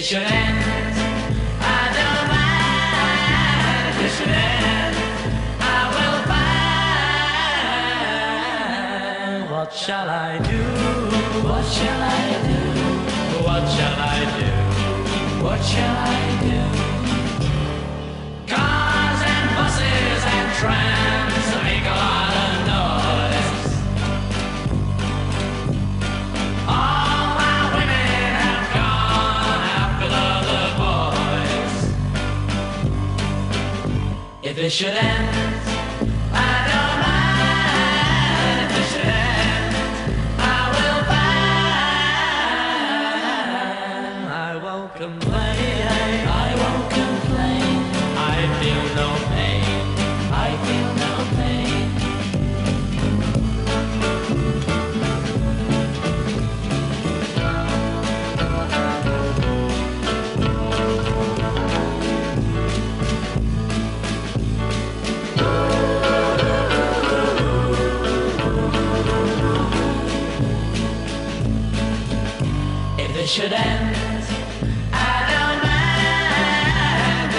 it should end, I. It should end, I will find. What shall I do? What shall I do? What shall I do? What shall I do? If it should end, I don't mind. If it should end, I will find. I won't complain. It should end, I.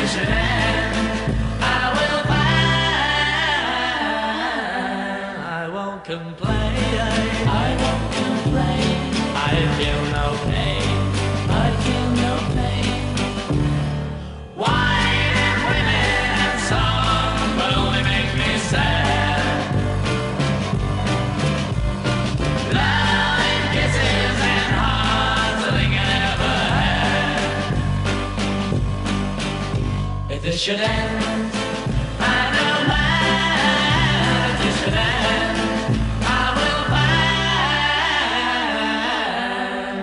It should end, I will find. I won't complain. I won't complain. I feel no pain. This should end. I should end. I will.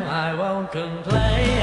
I won't complain.